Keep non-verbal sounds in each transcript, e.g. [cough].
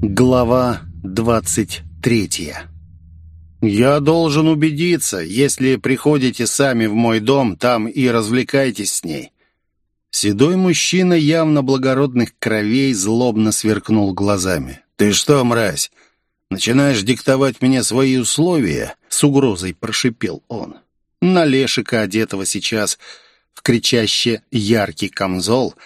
Глава двадцать третья «Я должен убедиться, если приходите сами в мой дом, там и развлекайтесь с ней». Седой мужчина явно благородных кровей злобно сверкнул глазами. «Ты что, мразь, начинаешь диктовать мне свои условия?» С угрозой прошипел он. На Лешика, одетого сейчас в кричаще яркий камзол —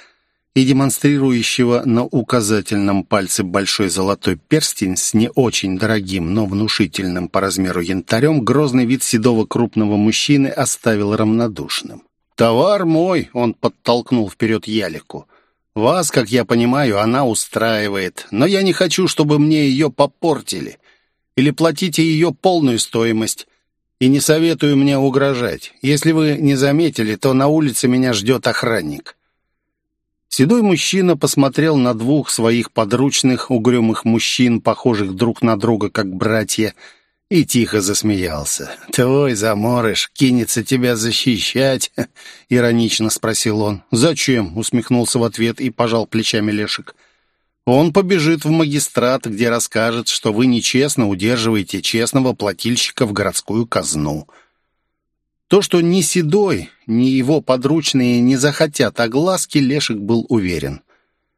и демонстрирующего на указательном пальце большой золотой перстень с не очень дорогим, но внушительным по размеру янтарем, грозный вид седого крупного мужчины оставил равнодушным. «Товар мой!» — он подтолкнул вперед Ялику. «Вас, как я понимаю, она устраивает, но я не хочу, чтобы мне ее попортили. Или платите ее полную стоимость. И не советую мне угрожать. Если вы не заметили, то на улице меня ждет охранник». Седой мужчина посмотрел на двух своих подручных, угрюмых мужчин, похожих друг на друга, как братья, и тихо засмеялся. «Твой заморыш кинется тебя защищать?» — иронично спросил он. «Зачем?» — усмехнулся в ответ и пожал плечами Лешек. «Он побежит в магистрат, где расскажет, что вы нечестно удерживаете честного плательщика в городскую казну». То, что ни Седой, ни его подручные не захотят огласки, Лешек был уверен.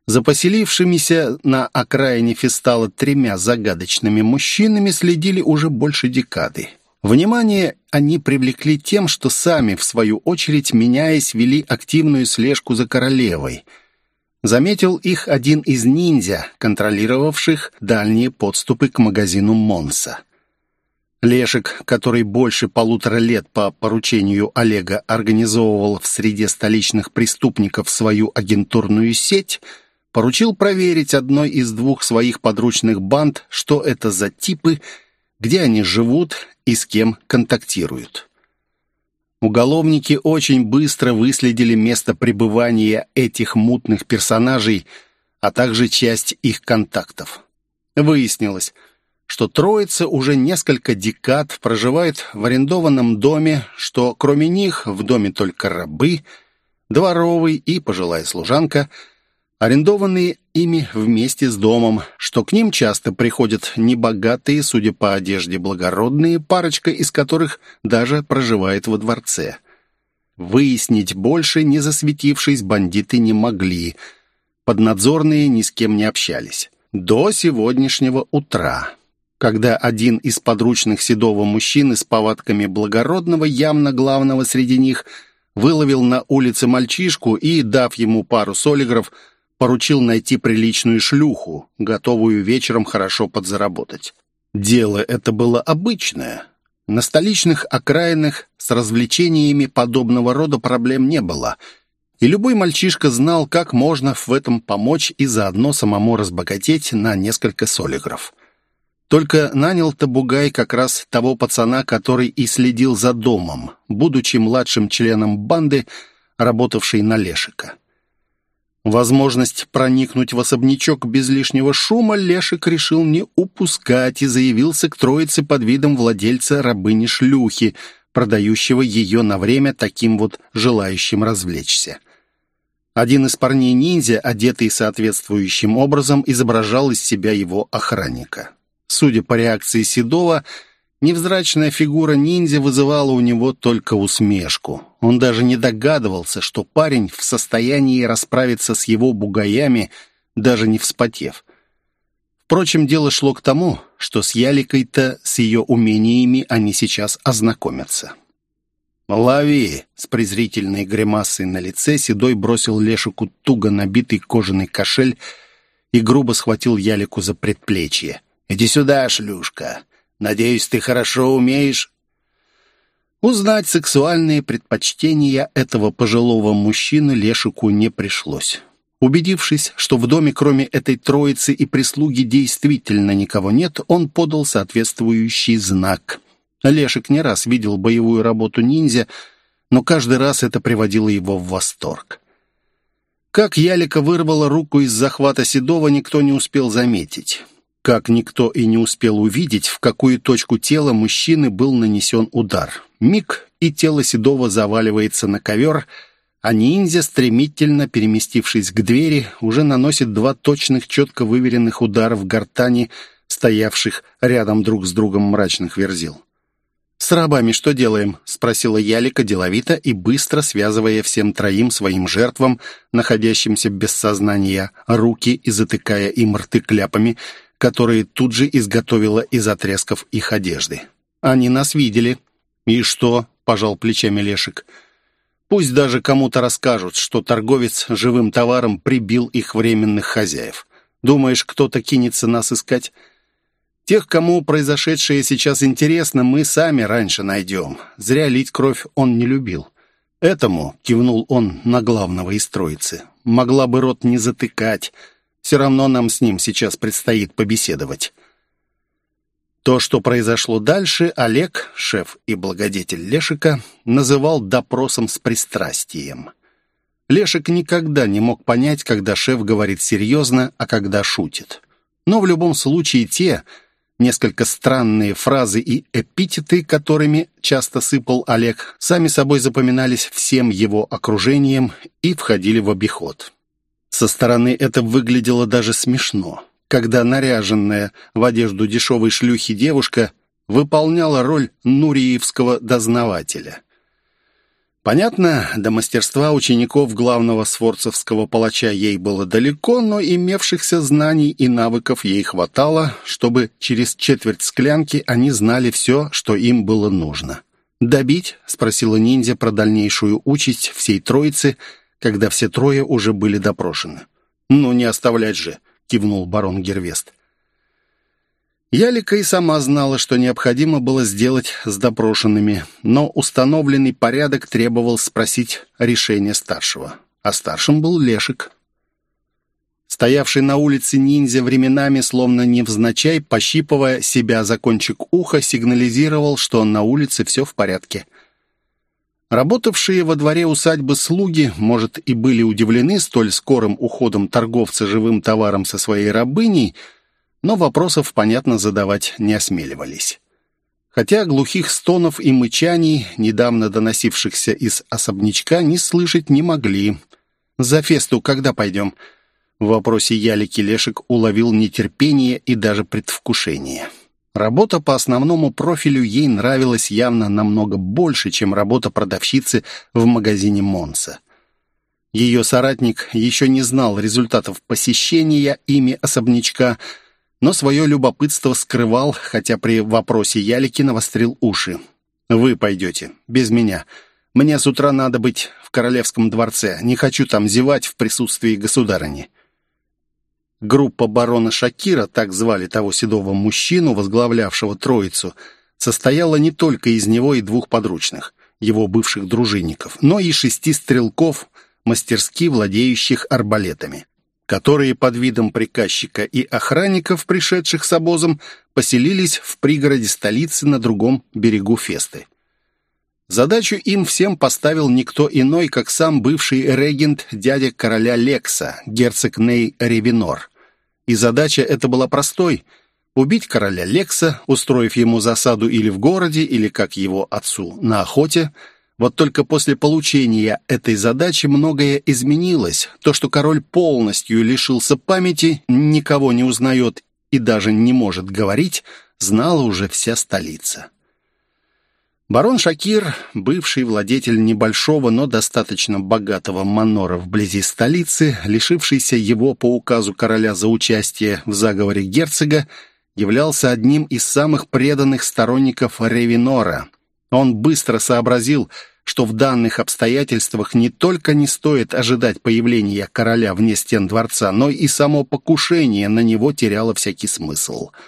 За поселившимися на окраине Фистала тремя загадочными мужчинами следили уже больше декады. Внимание они привлекли тем, что сами, в свою очередь, меняясь, вели активную слежку за королевой. Заметил их один из ниндзя, контролировавших дальние подступы к магазину Монса. Лешек, который больше полутора лет по поручению Олега организовывал в среде столичных преступников свою агентурную сеть, поручил проверить одной из двух своих подручных банд, что это за типы, где они живут и с кем контактируют. Уголовники очень быстро выследили место пребывания этих мутных персонажей, а также часть их контактов. Выяснилось, что троица уже несколько декад проживает в арендованном доме, что кроме них в доме только рабы, дворовый и пожилая служанка, арендованные ими вместе с домом, что к ним часто приходят небогатые, судя по одежде, благородные, парочка из которых даже проживает во дворце. Выяснить больше, не засветившись, бандиты не могли. Поднадзорные ни с кем не общались. До сегодняшнего утра когда один из подручных седого мужчины с повадками благородного, явно главного среди них, выловил на улице мальчишку и, дав ему пару солигров, поручил найти приличную шлюху, готовую вечером хорошо подзаработать. Дело это было обычное. На столичных окраинах с развлечениями подобного рода проблем не было, и любой мальчишка знал, как можно в этом помочь и заодно самому разбогатеть на несколько солигров. Только нанял-то Бугай как раз того пацана, который и следил за домом, будучи младшим членом банды, работавшей на Лешика. Возможность проникнуть в особнячок без лишнего шума Лешик решил не упускать и заявился к троице под видом владельца рабыни-шлюхи, продающего ее на время таким вот желающим развлечься. Один из парней-ниндзя, одетый соответствующим образом, изображал из себя его охранника. Судя по реакции Седова, невзрачная фигура ниндзя вызывала у него только усмешку. Он даже не догадывался, что парень в состоянии расправиться с его бугаями, даже не вспотев. Впрочем, дело шло к тому, что с Яликой-то, с ее умениями они сейчас ознакомятся. «Лови!» — с презрительной гримасой на лице Седой бросил Лешику туго набитый кожаный кошель и грубо схватил Ялику за предплечье. Иди сюда, шлюшка. Надеюсь, ты хорошо умеешь...» Узнать сексуальные предпочтения этого пожилого мужчины Лешику не пришлось. Убедившись, что в доме кроме этой троицы и прислуги действительно никого нет, он подал соответствующий знак. Лешик не раз видел боевую работу ниндзя, но каждый раз это приводило его в восторг. Как Ялика вырвала руку из захвата Седова, никто не успел заметить как никто и не успел увидеть, в какую точку тела мужчины был нанесен удар. Миг, и тело Седова заваливается на ковер, а ниндзя, стремительно переместившись к двери, уже наносит два точных, четко выверенных удара в гортани, стоявших рядом друг с другом мрачных верзил. «С рабами что делаем?» — спросила Ялика деловито и быстро связывая всем троим своим жертвам, находящимся без сознания, руки и затыкая им рты кляпами, которые тут же изготовила из отрезков их одежды. «Они нас видели». «И что?» — пожал плечами Лешек. Пусть даже кому-то расскажут, что торговец живым товаром прибил их временных хозяев. Думаешь, кто-то кинется нас искать? Тех, кому произошедшее сейчас интересно, мы сами раньше найдем. Зря лить кровь он не любил. Этому, кивнул он на главного из троицы, могла бы рот не затыкать. Все равно нам с ним сейчас предстоит побеседовать. То, что произошло дальше, Олег, шеф и благодетель Лешика, называл допросом с пристрастием. Лешик никогда не мог понять, когда шеф говорит серьезно, а когда шутит. Но в любом случае те несколько странные фразы и эпитеты, которыми часто сыпал Олег, сами собой запоминались всем его окружением и входили в обиход. Со стороны это выглядело даже смешно когда наряженная в одежду дешевой шлюхи девушка выполняла роль нуриевского дознавателя. Понятно, до мастерства учеников главного сфорцевского палача ей было далеко, но имевшихся знаний и навыков ей хватало, чтобы через четверть склянки они знали все, что им было нужно. «Добить?» — спросила ниндзя про дальнейшую участь всей троицы, когда все трое уже были допрошены. «Ну, не оставлять же!» — кивнул барон Гервест. Ялика и сама знала, что необходимо было сделать с допрошенными, но установленный порядок требовал спросить решение старшего. А старшим был Лешик. Стоявший на улице ниндзя временами, словно невзначай, пощипывая себя за кончик уха, сигнализировал, что на улице все в порядке. Работавшие во дворе усадьбы слуги, может, и были удивлены столь скорым уходом торговца живым товаром со своей рабыней, но вопросов, понятно, задавать не осмеливались. Хотя глухих стонов и мычаний, недавно доносившихся из особнячка, не слышать не могли. «За фесту когда пойдем?» В вопросе Ялики Лешек уловил нетерпение и даже предвкушение. Работа по основному профилю ей нравилась явно намного больше, чем работа продавщицы в магазине Монса. Ее соратник еще не знал результатов посещения ими особнячка, но свое любопытство скрывал, хотя при вопросе Ялики навострил уши. «Вы пойдете, без меня. Мне с утра надо быть в королевском дворце. Не хочу там зевать в присутствии государыни». Группа барона Шакира, так звали того седого мужчину, возглавлявшего троицу, состояла не только из него и двух подручных, его бывших дружинников, но и шести стрелков, мастерски владеющих арбалетами, которые под видом приказчика и охранников, пришедших с обозом, поселились в пригороде столицы на другом берегу Фесты. Задачу им всем поставил никто иной, как сам бывший регент дядя короля Лекса, герцог Ней Ревинор. И задача эта была простой — убить короля Лекса, устроив ему засаду или в городе, или, как его отцу, на охоте. Вот только после получения этой задачи многое изменилось. То, что король полностью лишился памяти, никого не узнает и даже не может говорить, знала уже вся столица. Барон Шакир, бывший владетель небольшого, но достаточно богатого манора вблизи столицы, лишившийся его по указу короля за участие в заговоре герцога, являлся одним из самых преданных сторонников Ревинора. Он быстро сообразил, что в данных обстоятельствах не только не стоит ожидать появления короля вне стен дворца, но и само покушение на него теряло всякий смысл –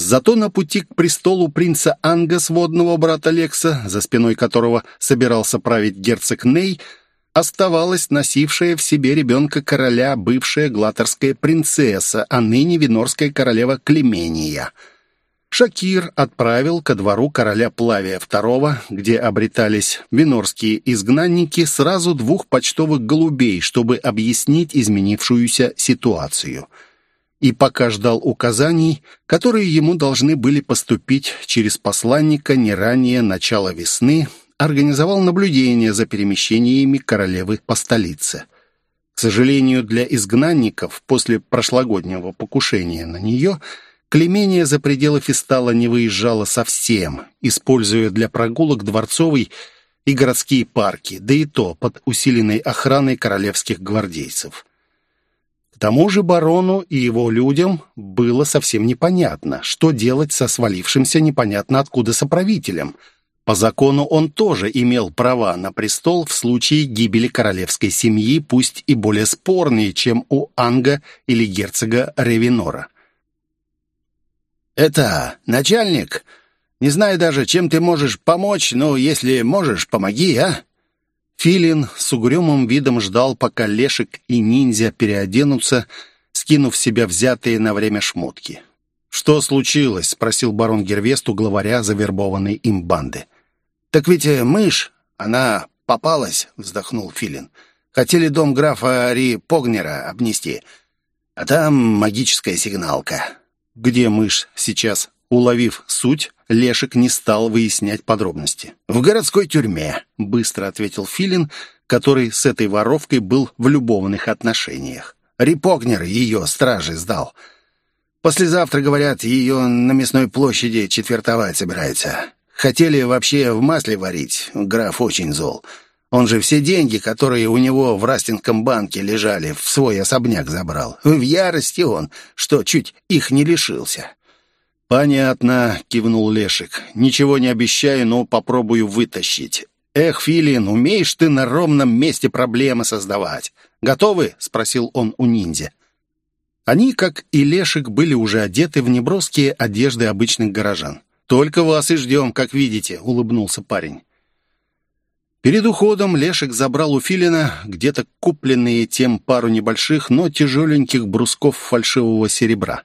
Зато на пути к престолу принца Анга, сводного брата Лекса, за спиной которого собирался править герцог Ней, оставалась носившая в себе ребенка короля бывшая глаторская принцесса, а ныне винорская королева Клемения. Шакир отправил ко двору короля Плавия II, где обретались винорские изгнанники, сразу двух почтовых голубей, чтобы объяснить изменившуюся ситуацию – и пока ждал указаний, которые ему должны были поступить через посланника не ранее начала весны, организовал наблюдение за перемещениями королевы по столице. К сожалению, для изгнанников после прошлогоднего покушения на нее Клемения за пределы Фистала не выезжала совсем, используя для прогулок дворцовый и городские парки, да и то под усиленной охраной королевских гвардейцев. Тому же барону и его людям было совсем непонятно, что делать со свалившимся непонятно откуда соправителем – по закону он тоже имел права на престол в случае гибели королевской семьи, пусть и более спорные, чем у Анга или герцога Ревинора. «Это начальник. Не знаю даже, чем ты можешь помочь, но если можешь, помоги, а?» Филин с угрюмым видом ждал, пока Лешек и ниндзя переоденутся, скинув в себя взятые на время шмотки. «Что случилось?» — спросил барон Гервест у главаря завербованной им банды. «Так ведь э, мышь, она попалась», — вздохнул Филин. «Хотели дом графа Ри Погнера обнести, а там магическая сигналка». «Где мышь сейчас?» Уловив суть, Лешек не стал выяснять подробности. «В городской тюрьме», — быстро ответил Филин, который с этой воровкой был в любовных отношениях. Рипогнер ее стражи сдал. Послезавтра, говорят, ее на мясной площади четвертовать собирается. Хотели вообще в масле варить. Граф очень зол. Он же все деньги, которые у него в Растинском банке лежали, в свой особняк забрал. В ярости он, что чуть их не лишился. «Понятно», — кивнул Лешик. «Ничего не обещаю, но попробую вытащить. Эх, Филин, умеешь ты на ровном месте проблемы создавать. Готовы?» — спросил он у ниндзя. Они, как и Лешик, были уже одеты в неброские одежды обычных горожан. «Только вас и ждем, как видите», — улыбнулся парень. Перед уходом Лешек забрал у Филина где-то купленные тем пару небольших, но тяжеленьких брусков фальшивого серебра.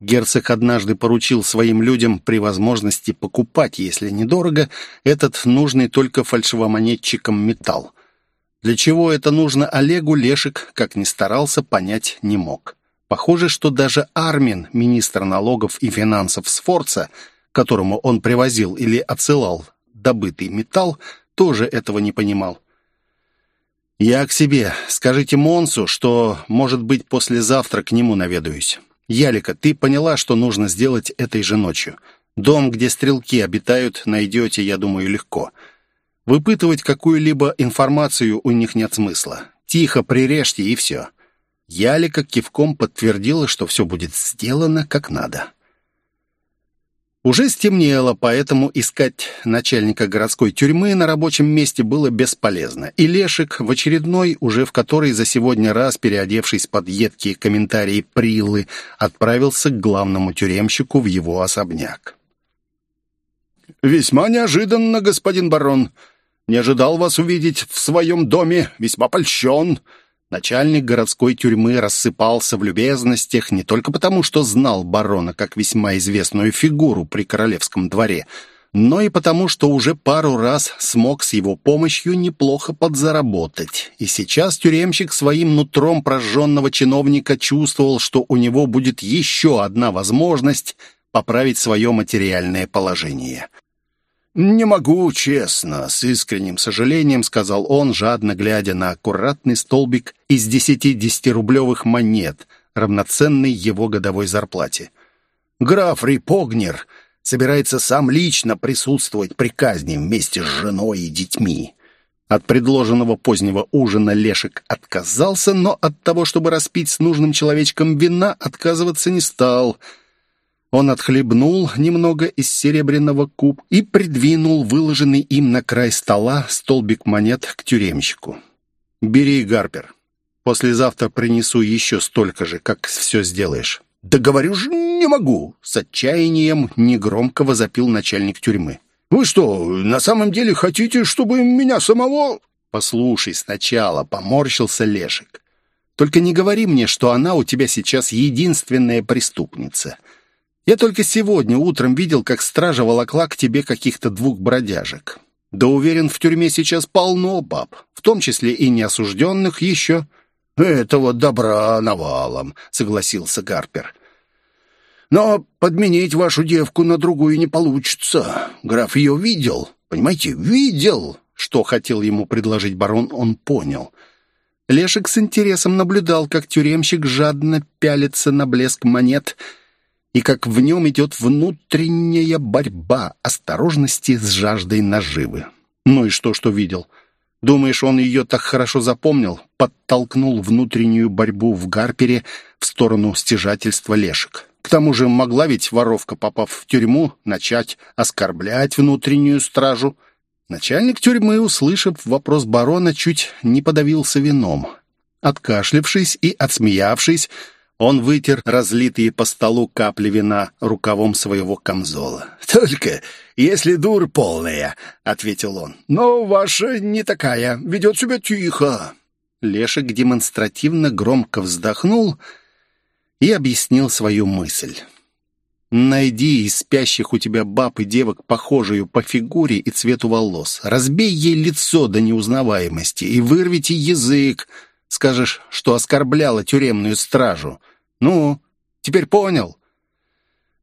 Герцог однажды поручил своим людям при возможности покупать, если недорого, этот нужный только фальшивомонетчикам металл. Для чего это нужно Олегу, Лешек, как ни старался, понять не мог. Похоже, что даже Армин, министр налогов и финансов Сфорца, которому он привозил или отсылал добытый металл, тоже этого не понимал. «Я к себе. Скажите Монсу, что, может быть, послезавтра к нему наведаюсь. Ялика, ты поняла, что нужно сделать этой же ночью? Дом, где стрелки обитают, найдете, я думаю, легко. Выпытывать какую-либо информацию у них нет смысла. Тихо прирежьте, и все». Ялика кивком подтвердила, что все будет сделано как надо. Уже стемнело, поэтому искать начальника городской тюрьмы на рабочем месте было бесполезно. И Лешик, в очередной, уже в который за сегодня раз, переодевшись под едкие комментарии Прилы, отправился к главному тюремщику в его особняк. «Весьма неожиданно, господин барон. Не ожидал вас увидеть в своем доме. Весьма польщен». Начальник городской тюрьмы рассыпался в любезностях не только потому, что знал барона как весьма известную фигуру при королевском дворе, но и потому, что уже пару раз смог с его помощью неплохо подзаработать. И сейчас тюремщик своим нутром прожженного чиновника чувствовал, что у него будет еще одна возможность поправить свое материальное положение. «Не могу, честно», — с искренним сожалением сказал он, жадно глядя на аккуратный столбик из десяти десятирублевых монет, равноценный его годовой зарплате. «Граф Рипогнер собирается сам лично присутствовать при казни вместе с женой и детьми». От предложенного позднего ужина Лешек отказался, но от того, чтобы распить с нужным человечком вина, отказываться не стал — он отхлебнул немного из серебряного куб и придвинул выложенный им на край стола столбик монет к тюремщику. «Бери, Гарпер. Послезавтра принесу еще столько же, как все сделаешь». «Да говорю же, не могу!» С отчаянием негромко возопил начальник тюрьмы. «Вы что, на самом деле хотите, чтобы меня самого...» «Послушай сначала», — поморщился Лешек. «Только не говори мне, что она у тебя сейчас единственная преступница. Я только сегодня утром видел, как стража волокла к тебе каких-то двух бродяжек. Да уверен, в тюрьме сейчас полно баб, в том числе и неосужденных еще». «Этого добра навалом», — согласился Гарпер. «Но подменить вашу девку на другую не получится. Граф ее видел. Понимаете, видел, что хотел ему предложить барон, он понял. Лешек с интересом наблюдал, как тюремщик жадно пялится на блеск монет и как в нем идет внутренняя борьба осторожности с жаждой наживы. Ну и что, что видел? Думаешь, он ее так хорошо запомнил? Подтолкнул внутреннюю борьбу в Гарпере в сторону стяжательства Лешек. К тому же могла ведь воровка, попав в тюрьму, начать оскорблять внутреннюю стражу. Начальник тюрьмы, услышав вопрос барона, чуть не подавился вином. Откашлившись и отсмеявшись, он вытер разлитые по столу капли вина рукавом своего камзола. «Только если дур полная», — ответил он. «Но ваша не такая, ведет себя тихо». Лешек демонстративно громко вздохнул и объяснил свою мысль. «Найди из спящих у тебя баб и девок похожую по фигуре и цвету волос. Разбей ей лицо до неузнаваемости и вырвите язык. Скажешь, что оскорбляла тюремную стражу. Ну, теперь понял?»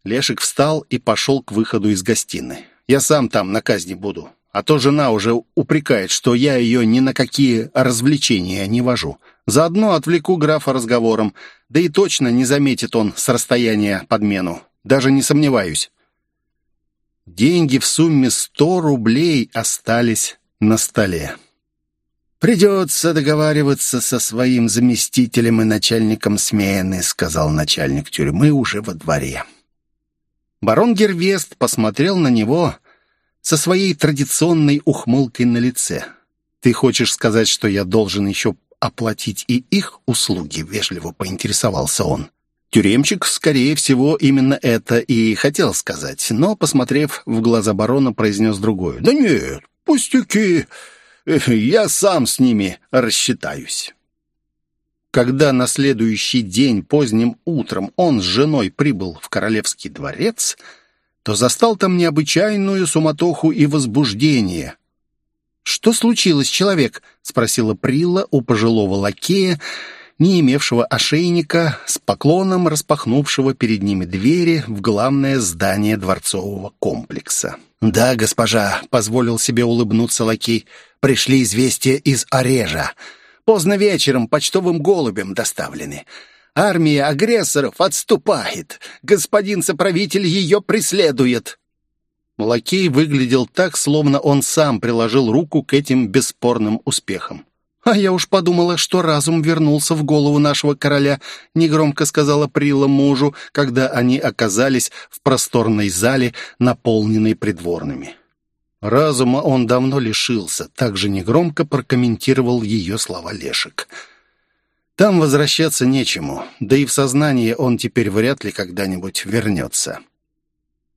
Лешек встал и пошел к выходу из гостиной. «Я сам там на казни буду. А то жена уже упрекает, что я ее ни на какие развлечения не вожу. Заодно отвлеку графа разговором, да и точно не заметит он с расстояния подмену. Даже не сомневаюсь. Деньги в сумме сто рублей остались на столе. «Придется договариваться со своим заместителем и начальником смены», сказал начальник тюрьмы уже во дворе. Барон Гервест посмотрел на него со своей традиционной ухмылкой на лице. «Ты хочешь сказать, что я должен еще оплатить и их услуги?» — вежливо поинтересовался он. Тюремщик, скорее всего, именно это и хотел сказать, но, посмотрев в глаза барона, произнес другое. «Да нет, пустяки, [laughs] я сам с ними рассчитаюсь». Когда на следующий день поздним утром он с женой прибыл в королевский дворец, то застал там необычайную суматоху и возбуждение. «Что случилось, человек?» — спросила Прилла у пожилого лакея, не имевшего ошейника, с поклоном распахнувшего перед ними двери в главное здание дворцового комплекса. «Да, госпожа», — позволил себе улыбнуться лакей, — «пришли известия из Орежа. Поздно вечером почтовым голубем доставлены. Армия агрессоров отступает. Господин соправитель ее преследует». Лакей выглядел так, словно он сам приложил руку к этим бесспорным успехам. «А я уж подумала, что разум вернулся в голову нашего короля», — негромко сказала Прила мужу, когда они оказались в просторной зале, наполненной придворными. Разума он давно лишился, также негромко прокомментировал ее слова Лешек. Там возвращаться нечему, да и в сознание он теперь вряд ли когда-нибудь вернется.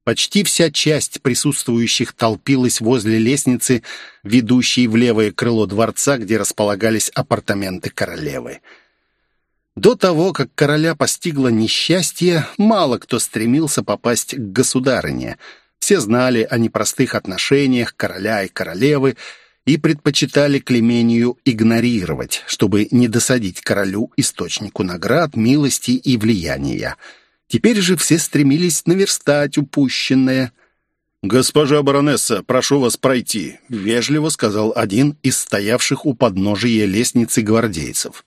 Почти вся часть присутствующих толпилась возле лестницы, ведущей в левое крыло дворца, где располагались апартаменты королевы. До того, как короля постигло несчастье, мало кто стремился попасть к государыне. Все знали о непростых отношениях короля и королевы, и предпочитали Клемению игнорировать, чтобы не досадить королю источнику наград, милости и влияния. Теперь же все стремились наверстать упущенное. «Госпожа баронесса, прошу вас пройти», — вежливо сказал один из стоявших у подножия лестницы гвардейцев.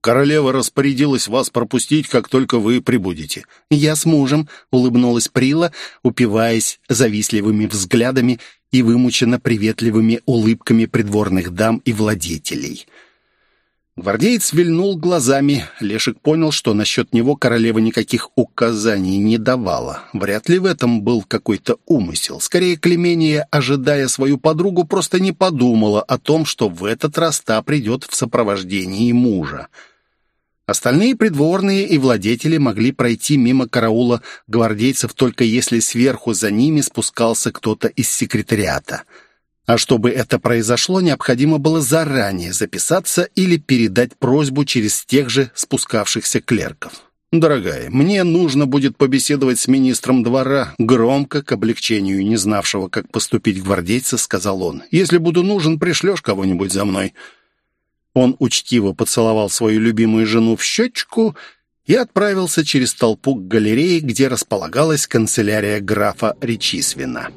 Королева распорядилась вас пропустить, как только вы прибудете. Я с мужем, улыбнулась Прила, упиваясь завистливыми взглядами и вымученно приветливыми улыбками придворных дам и владетелей. Гвардеец вильнул глазами. Лешек понял, что насчет него королева никаких указаний не давала. Вряд ли в этом был какой-то умысел. Скорее, Клемения, ожидая свою подругу, просто не подумала о том, что в этот раз та придет в сопровождении мужа. Остальные придворные и владетели могли пройти мимо караула гвардейцев только если сверху за ними спускался кто-то из секретариата. А чтобы это произошло, необходимо было заранее записаться или передать просьбу через тех же спускавшихся клерков. «Дорогая, мне нужно будет побеседовать с министром двора», громко, к облегчению не знавшего, как поступить гвардейца, сказал он. «Если буду нужен, пришлешь кого-нибудь за мной». Он учтиво поцеловал свою любимую жену в щечку и отправился через толпу к галерее, где располагалась канцелярия графа Речисвина.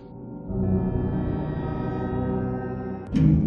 Thank you.